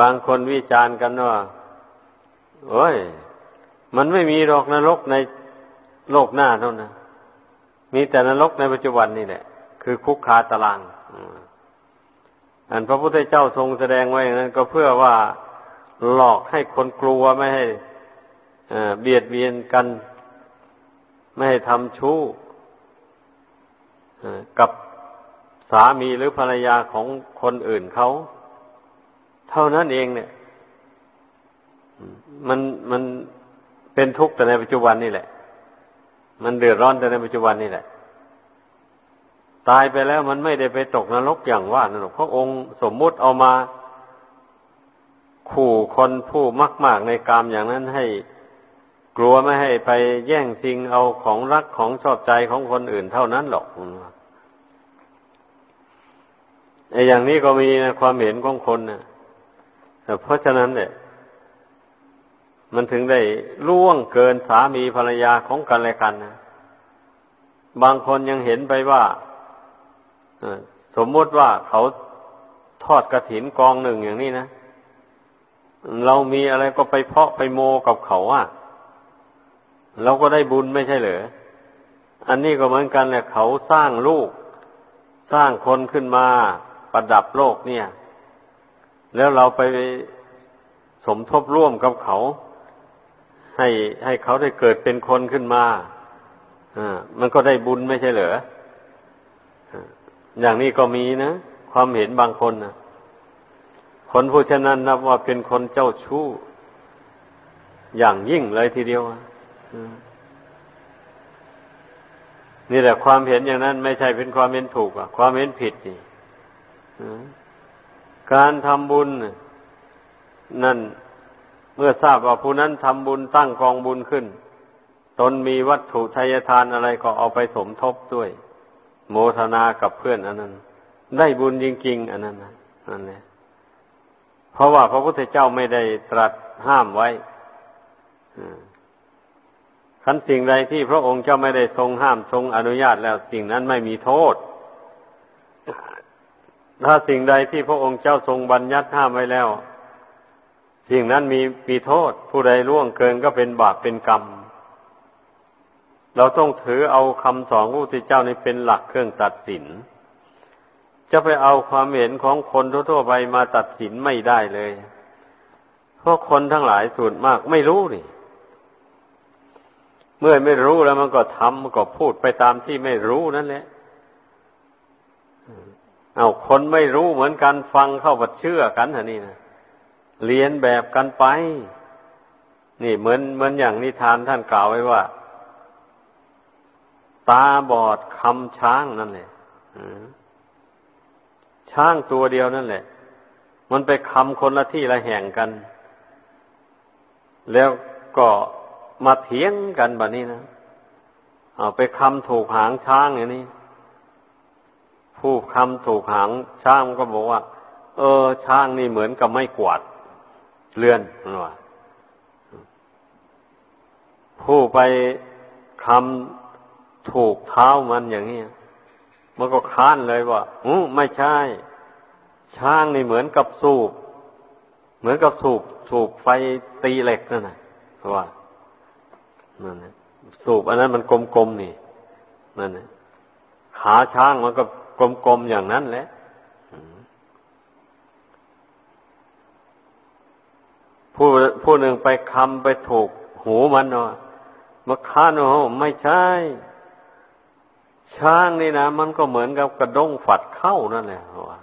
[SPEAKER 1] บางคนวิจารณ์กันว่าโอ้ย มันไม่มีหรอกนรกในโลกหน้าเท่านั้นมีแต่นรกในปัจจุบันนี่แหละ คือคุกคาตารางอันพระพุทธเจ้าทรงแสดงไว้อย่างนั้น ก็เพื่อว่าหลอกให้คนกลัวไม่ให้เบียดเบียนกัน ไม่ให้ทำชู้กับสามีหรือภรรยาของคนอื่นเขา เท่านั้นเองเนี่ย มันมันเป็นทุกข์แต่ในปัจจุบันนี่แหละ มันเดือดร้อนแต่ในปัจจุบันนี่แหละ ตายไปแล้วมันไม่ได้ไปตกนรกอย่างว่านั่นหรอกพระองค์สมมุติเอามาขู่คนผู้มาก ๆ ในกามอย่างนั้นให้กลัวไม่ให้ไปแย่งชิงเอาของรักของชอบใจของคนอื่นเท่านั้นหรอกไอ้อย่างนี้ก็มีนะความเห็นของคนนะแต่เพราะฉะนั้นเนี่ย มันถึงได้ล่วงเกินสามีภรรยาของกันและกันนะบางคนยังเห็นไปว่า สมมติว่าเขาทอดกระถินกองหนึ่งอย่างนี้นะ เรามีอะไรก็ไปเพาะไปโมกับเขาอะเราก็ได้บุญไม่ใช่เหรอ อันนี้ก็เหมือนกันแหละเขาสร้างลูก สร้างคนขึ้นมาประดับโลกเนี่ย แล้วเราไปสมทบร่วมกับเขา ให้ให้เขาได้เกิดเป็นคนขึ้นมาอ่ามันก็ได้บุญไม่ใช่เหรอ อย่างนี้ก็มีนะ ความเห็นบางคนนะคนผู้ฉะนั้นนับว่าเป็นคนเจ้าชู้ อย่างยิ่งเลยทีเดียวนี่แหละความเห็นอย่างนั้น ไม่ใช่เป็นความเห็นถูกอะ ความเห็นผิดนี่การทำบุญนั่นเมื่อทราบว่าผู้นั้นทำบุญตั้งกองบุญขึ้น ตนมีวัตถุทายทานอะไรก็เอาไปสมทบด้วย โมทนากับเพื่อนอันนั้น ได้บุญจริงๆ อันนั้นนั่นแหละเพราะว่าพระพุทธเจ้าไม่ได้ตรัสห้ามไว้ขันสิ่งใดที่พระองค์เจ้าไม่ได้ทรงห้ามทรงอนุญาตแล้วสิ่งนั้นไม่มีโทษ ถ้าสิ่งใดที่พระองค์เจ้าทรงบัญญัติห้ามไว้แล้ว สิ่งนั้นมีมีโทษ ผู้ใดล่วงเกินก็เป็นบาปเป็นกรรม เราต้องถือเอาคำสอนพระพุทธเจ้านี้เป็นหลักเครื่องตัดสิน จะไปเอาความเห็นของคนทั่วๆไปมาตัดสินไม่ได้เลย เพราะคนทั้งหลายส่วนมากไม่รู้นี่ เมื่อไม่รู้แล้วมันก็ทำมันก็พูดไปตามที่ไม่รู้นั่นแหละเอาคนไม่รู้เหมือนกันฟังเข้าบัดเชื่อกันฮะนี่นะเรียนแบบกันไป นี่เหมือนเหมือนอย่างนิทานท่านกล่าวไว้ว่า ตาบอดคำช้างนั่นแหละช้างตัวเดียวนั่นแหละ มันไปคำคนละที่ละแห่งกัน แล้วก็มาเถียงกันแบบนี้นะเอาไปคำถูกหางช้างอย่างนี้ ผู้คำถูกหางช้างก็บอกว่า เออ ช้างนี่เหมือนกับไม่กวาดเรือนนว่าผู้ไปคำ ถูกเท้ามันอย่างนี้มันก็ค้านเลยว่าอือไม่ใช่ ช้างนี่เหมือนกับสูบ เหมือนกับสูบ สูบไฟตีเหล็กนั่นนะว่านั่นนะสูบอันนั้นมันกลมๆนี่นั่นนะขาช้างมันก็กลมๆอย่างนั้นแหละผู้ผู้หนึ่งไปคำไปถูกหูมันเนาะมาค้านโอ้ไม่ใช่ ช้างนี่นะมันก็เหมือนกับกระด้งฝัดเข้านั่นแหละว่า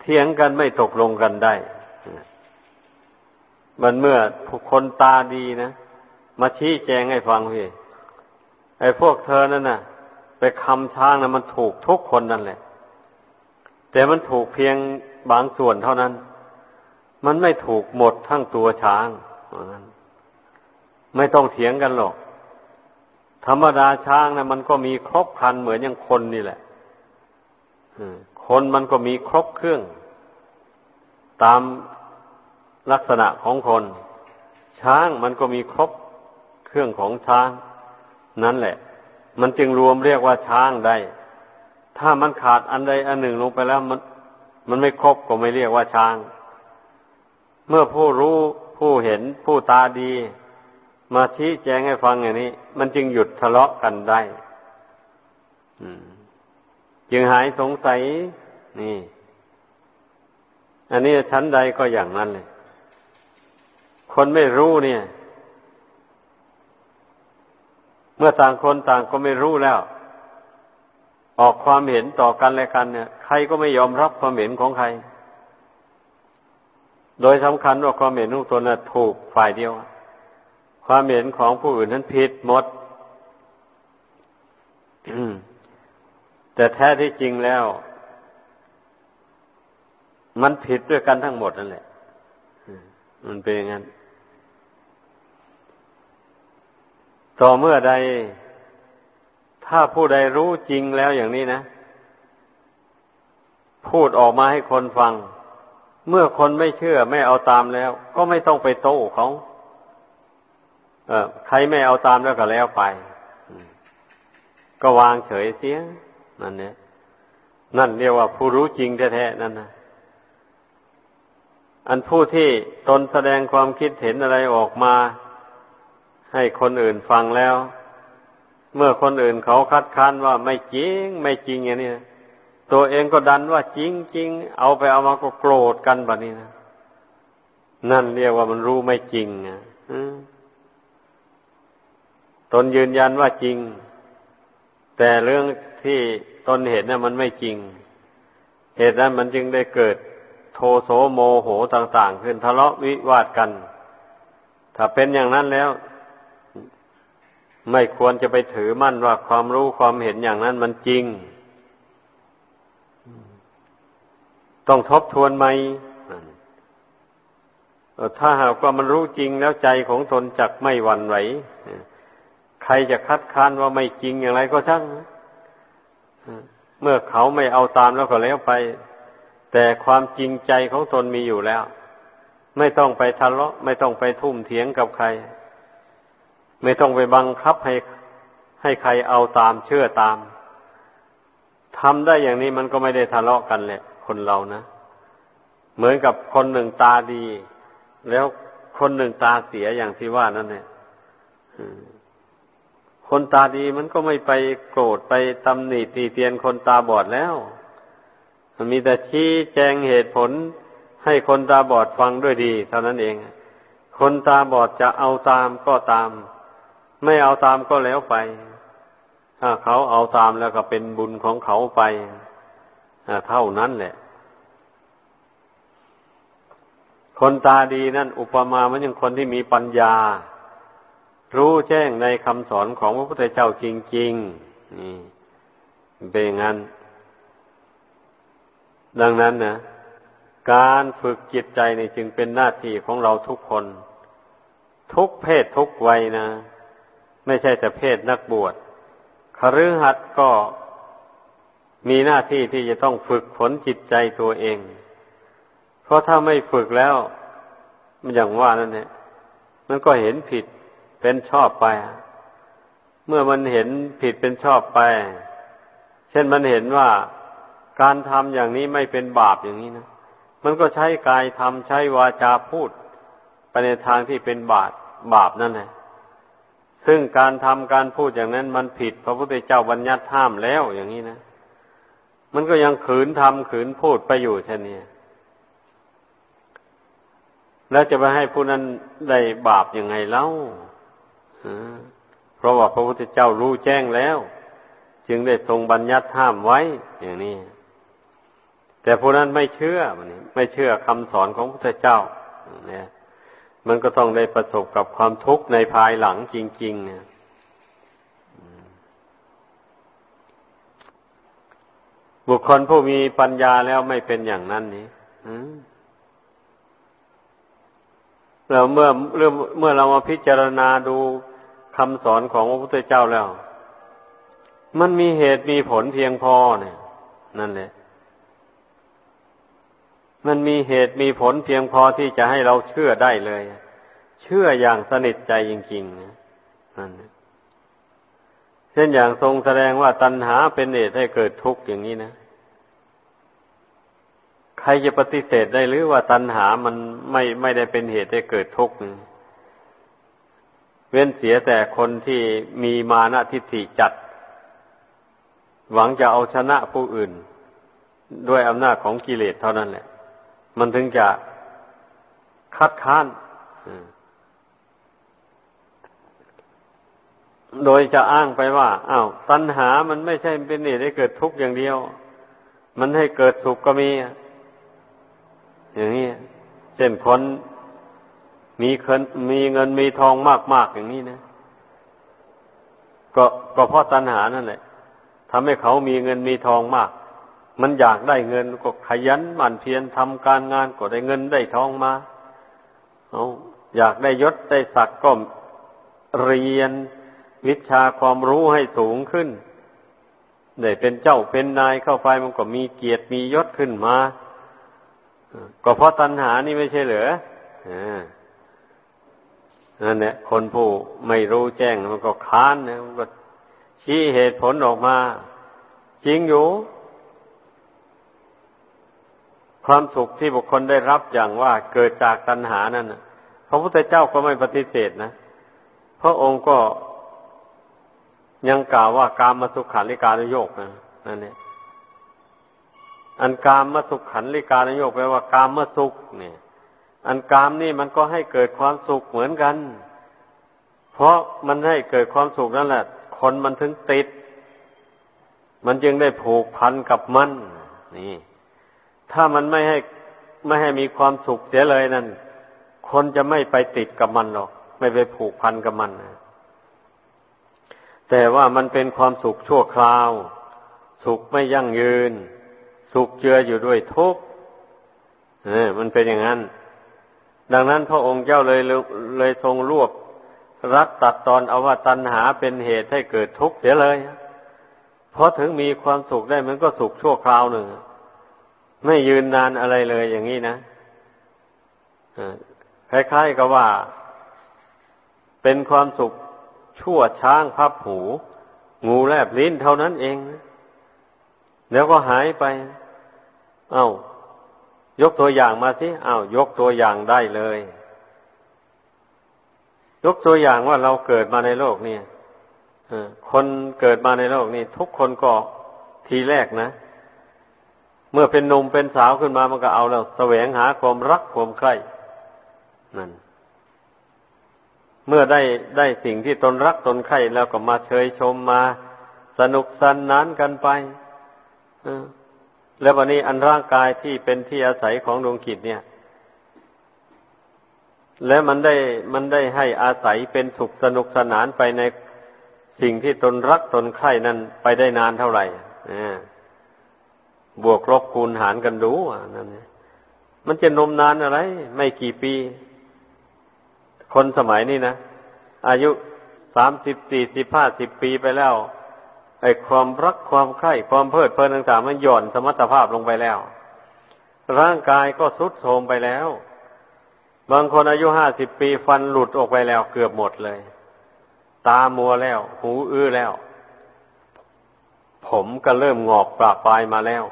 [SPEAKER 1] เถียงกันไม่ตกลงกันได้ มันเมื่อคนตาดีนะมาชี้แจงให้ฟังพี่ไอ้พวกเธอนั่นน่ะ ไปคำช้างนะมันถูกทุกคนนั่นแหละ แต่มันถูกเพียงบางส่วนเท่านั้น มันไม่ถูกหมดทั้งตัวช้างนั้น ไม่ต้องเถียงกันหรอก ธรรมดาช้างนะมันก็มีครบครันเหมือนอย่างคนนี่แหละคนมันก็มีครบเครื่อง ตามลักษณะของคน ช้างมันก็มีครบเครื่องของช้าง นั่นแหละ มันจึงรวมเรียกว่าช้างได้ ถ้ามันขาดอันใดอันหนึ่งลงไปแล้วมัน มันไม่ครบก็ไม่เรียกว่าช้าง เมื่อผู้รู้ผู้เห็นผู้ตาดี มาชี้แจงให้ฟังอย่างนี้ มันจึงหยุดทะเลาะกันได้จึงหายสงสัย นี่ อันนี้ชั้นใดก็อย่างนั้นเลย คนไม่รู้เนี่ย เมื่อต่างคนต่างก็ไม่รู้แล้ว ออกความเห็นต่อกันและกันเนี่ย ใครก็ไม่ยอมรับความเห็นของใคร โดยสำคัญว่าความเห็นของตนน่ะถูกฝ่ายเดียว ความเห็นของผู้อื่นนั้นผิดหมด แต่แท้ที่จริงแล้ว มันผิดด้วยกันทั้งหมดนั่นแหละ มันเป็นอย่างนั้น ต่อเมื่อใด ถ้าผู้ใดรู้จริงแล้วอย่างนี้นะ พูดออกมาให้คนฟัง เมื่อคนไม่เชื่อไม่เอาตามแล้ว ก็ไม่ต้องไปโต้เขาเออ ใครไม่เอาตามแล้วก็แล้วไป ก็วางเฉยเสียนั่นเนี่ยนั่นเรียกว่าผู้รู้จริงแท้ๆนั่นนะอันผู้ที่ตนแสดงความคิดเห็นอะไรออกมา ให้คนอื่นฟังแล้ว เมื่อคนอื่นเขาคัดค้านว่าไม่จริง ไม่จริงอย่างนี้ตัวเองก็ดันว่าจริงจริงเอาไปเอามาก็โกรธกันแบบนี้นะนั่นเรียกว่ามันรู้ไม่จริงอะ ตนยืนยันว่าจริง แต่เรื่องที่ตนเห็นน่ะมันไม่จริง เหตุนั้นมันจึงได้เกิดโทโสโมโหต่าง ๆ ขึ้นทะเลาะวิวาทกัน ถ้าเป็นอย่างนั้นแล้ว ไม่ควรจะไปถือมั่นว่าความรู้ความเห็นอย่างนั้นมันจริง ต้องทบทวนไหมถ้าหากว่ามันรู้จริงแล้วใจของตนจักไม่หวั่นไหว ใครจะคัดค้านว่าไม่จริงอย่างไรก็ช่างเมื่อเขาไม่เอาตามแล้วก็แล้วไป แต่ความจริงใจของตนมีอยู่แล้ว ไม่ต้องไปทะเลาะ ไม่ต้องไปทุ่มเถียงกับใคร ไม่ต้องไปบังคับให้ให้ใครเอาตามเชื่อตามทำได้อย่างนี้มันก็ไม่ได้ทะเลาะกันแหละ คนเรานะ เหมือนกับคนหนึ่งตาดี แล้วคนหนึ่งตาเสียอย่างที่ว่านั่นเนี่ย คนตาดีมันก็ไม่ไปโกรธไปตำหนิตีเตียนคนตาบอดแล้ว มันมีแต่ชี้แจงเหตุผลให้คนตาบอดฟังด้วยดี เท่านั้นเอง คนตาบอดจะเอาตามก็ตาม ไม่เอาตามก็แล้วไป ถ้าเขาเอาตามแล้วก็เป็นบุญของเขาไปเท่านั้นแหละ คนตาดีนั่น อุปมามันยังคนที่มีปัญญา รู้แจ้งในคำสอนของพระพุทธเจ้าจริงๆนี่เป็นอย่างนั้น ดังนั้นนะการฝึกจิตใจนี่จึงเป็นหน้าที่ของเราทุกคน ทุกเพศทุกวัยนะ ไม่ใช่แต่เพศนักบวชคฤหัสถ์ก็มีหน้าที่ที่จะต้องฝึกฝนจิตใจตัวเอง เพราะถ้าไม่ฝึกแล้ว มันอย่างว่านั่นเนี่ยมันก็เห็นผิด เป็นชอบไป เมื่อมันเห็นผิดเป็นชอบไป เช่นมันเห็นว่าการทำอย่างนี้ไม่เป็นบาปอย่างนี้นะมันก็ใช้กายทำใช้วาจาพูดไปในทางที่เป็นบาปบาปนั่นแหละซึ่งการทำการพูดอย่างนั้นมันผิด พระพุทธเจ้าบัญญัติห้ามแล้วอย่างนี้นะมันก็ยังขืนทำขืนพูดไปอยู่เช่นนี้แล้วจะไปให้ผู้นั้นได้บาปยังไงเล่า เพราะว่าพระพุทธเจ้ารู้แจ้งแล้ว จึงได้ทรงบัญญัติห้ามไว้ อย่างนี้ แต่ผู้นั้นไม่เชื่อมันไม่เชื่อคำสอนของพระพุทธเจ้า เนี่ย มันก็ต้องได้ประสบกับความทุกข์ในภายหลังจริง ๆ เนี่ยบุคคลผู้มีปัญญาแล้วไม่เป็นอย่างนั้นนี่เราเมื่อเเมื่อเรามาพิจารณาดู คำสอนของพระพุทธเจ้าแล้ว มันมีเหตุมีผลเพียงพอเนี่ย นั่นแหละ มันมีเหตุมีผลเพียงพอที่จะให้เราเชื่อได้เลย เชื่ออย่างสนิทใจจริงๆนะนั่นเช่นอย่างทรงแสดงว่าตัณหาเป็นเหตุให้เกิดทุกข์อย่างนี้นะใครจะปฏิเสธได้หรือว่าตัณหามันไม่ไม่ได้เป็นเหตุให้เกิดทุกข์ เว้นเสียแต่คนที่มีมานะทิฏฐิจัด หวังจะเอาชนะผู้อื่น ด้วยอำนาจของกิเลสเท่านั้นแหละ มันถึงจะคัดค้านโดยจะอ้างไปว่าอ้าวตัณหามันไม่ใช่เป็นเหตุให้เกิดทุกข์อย่างเดียว มันให้เกิดสุขก็มี อย่างนี้เช่นคน มีเงินมีเงินมีทองมาก ๆ อย่างนี้นะ ก็ก็เพราะตัณหานั่นแหละทำให้เขามีเงินมีทองมาก มันอยากได้เงินก็ขยันหมั่นเพียรทำการงานก็ได้เงินได้ทองมาเอาอยากได้ยศได้ศักดิ์ก็เรียนวิชาความรู้ให้สูงขึ้นได้เป็นเจ้าเป็นนายเข้าไปมันก็มีเกียรติมียศขึ้นมา ก็เพราะตัณหานี่ไม่ใช่เหรออ นั่นแหละคนผู้ไม่รู้แจ้งมันก็ค้านนะมันก็ชี้เหตุผลออกมา จริงอยู่ ความสุขที่บุคคลได้รับอย่างว่าเกิดจากตัณหานั่นพระพุทธเจ้าก็ไม่ปฏิเสธนะพระองค์ก็ยังกล่าวว่ากามมาสุขขันลิการโยกนะนั่นเนี่ยอันกามมาสุขขันลิการโยกแปลว่ากามมาสุขเนี่ย อันกามนี่มันก็ให้เกิดความสุขเหมือนกัน เพราะมันให้เกิดความสุขนั่นแหละ คนมันถึงติด มันจึงได้ผูกพันกับมันนี่ ถ้ามันไม่ให้ไม่ให้มีความสุขเสียเลยนั่น คนจะไม่ไปติดกับมันหรอก ไม่ไปผูกพันกับมันนะแต่ว่ามันเป็นความสุขชั่วคราว สุขไม่ยั่งยืน สุขเจืออยู่ด้วยทุกข์เออมันเป็นอย่างนั้น ดังนั้นพระองค์เจ้าเลยเลยทรงรวบรัดตัดตอนเอาว่าตัณหาเป็นเหตุให้เกิดทุกข์เสียเลย เพราะถึงมีความสุขได้มันก็สุขชั่วคราวหนึ่ง ไม่ยืนนานอะไรเลยอย่างนี้นะคล้ายๆกับว่า เป็นความสุขชั่วช้างพับหู งูแลบลิ้นเท่านั้นเอง แล้วก็หายไป เอา้า ยกตัวอย่างมาสิอา้าวยกตัวอย่างได้เลย ยกตัวอย่างว่าเราเกิดมาในโลกนี่คนเกิดมาในโลกนี้ทุกคนก็ทีแรกนะ เมื่อเป็นหนุ่มเป็นสาวขึ้นมามันก็เอาแล้วแสวงหาความรักความใคร่นั่นเมื่อได้ได้สิ่งที่ตนรักตนใคร่แล้วก็มาเชยชมมา สนุกสนนานกันไป แล้ววันนี้อันร่างกายที่เป็นที่อาศัยของดวงกิจเนี่ย และมันได้มันได้ให้อาศัยเป็นสุขสนุกสนานไปในสิ่งที่ตนรักตนใคร่นั้นไปได้นานเท่าไหร่บวกลบคูณหารกันดูนั่นมันจะนมนานอะไร ไม่กี่ปี คนสมัยนี้นะ อายุสามสิบสี่สิบห้าสิบปีไปแล้ว ไอ้ความรักความใคร่ความเพลิดเพลินต่างๆมันหย่อนสมรรถภาพลงไปแล้ว ร่างกายก็ทรุดโทรมไปแล้ว บางคนอายุห้าสิบปีฟันหลุดออกไปแล้วเกือบหมดเลย ตามัวแล้ว หูอื้อแล้ว ผมก็เริ่มงอกปราปลายมาแล้ว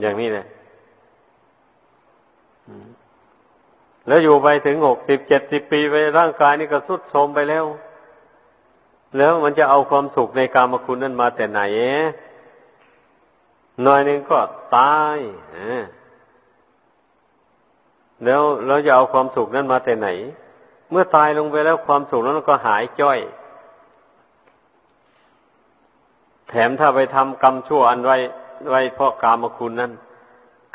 [SPEAKER 1] อย่างนี้เลยแล้วอยู่ไปถึงหกสิบเจ็ดสิบปีไปร่างกายนี่ก็สุดโทรมไปแล้ว แล้วมันจะเอาความสุขในกามคุณนั้นมาแต่ไหนหน่อยหนึ่งก็ตายแล้วเราจะเอาความสุขนั้นมาแต่ไหน เมื่อตายลงไปแล้วความสุขนั้นก็หายจ้อย แถมถ้าไปทำกรรมชั่วอันไว้ไว้เพราะกามคุณนั้น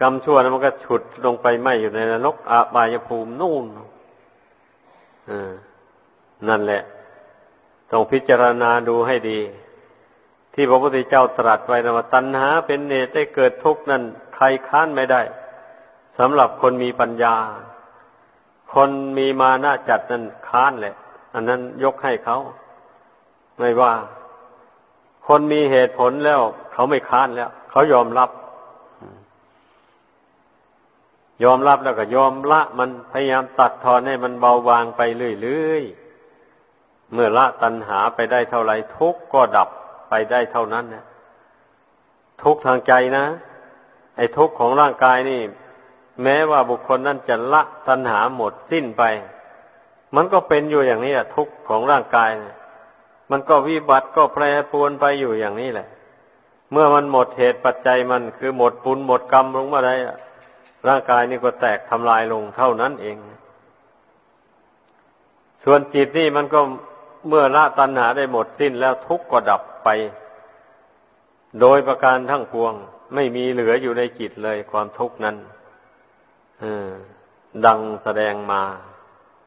[SPEAKER 1] กรรมชั่วนั้นมันก็ฉุดลงไปไหมอยู่ในนรกอาบายภูมินู่นนั่นแหละ ต้องพิจารณาดูให้ดี ที่พระพุทธเจ้าตรัสไว้นะว่าตัณหาเป็นเนตได้เกิดทุกข์นั้น ใครค้านไม่ได้สำหรับคนมีปัญญา คนมีมาหน้าจัดนั้นค้านแหละ อันนั้นยกให้เขา ไม่ว่า คนมีเหตุผลแล้ว เขาไม่ค้านแล้ว เขายอมรับ ยอมรับแล้วก็ยอมละ มันพยายามตัดทอนให้มันเบาบางไปเรื่อยๆ เมื่อละตัณหาไปได้เท่าไรทุกก็ดับไปได้เท่านั้นนะทุกทางใจนะ ไอ้ทุกของร่างกายนี่ แม้ว่าบุคคลนั้นจะละตัณหาหมดสิ้นไป มันก็เป็นอยู่อย่างนี้แหละทุกของร่างกายนะมันก็วิบัติก็แปรปรวนไปอยู่อย่างนี้แหละ เมื่อมันหมดเหตุปัจจัยมันคือหมดปุญหมดกรรมลงมาได้ร่างกายนี่ก็แตกทำลายลงเท่านั้นเอง ส่วนจิตนี่มันก็ เมื่อละตัณหาได้หมดสิ้นแล้วทุกข์ก็ดับไป โดยประการทั้งปวง ไม่มีเหลืออยู่ในจิตเลยความทุกข์นั้นดังแสดงมา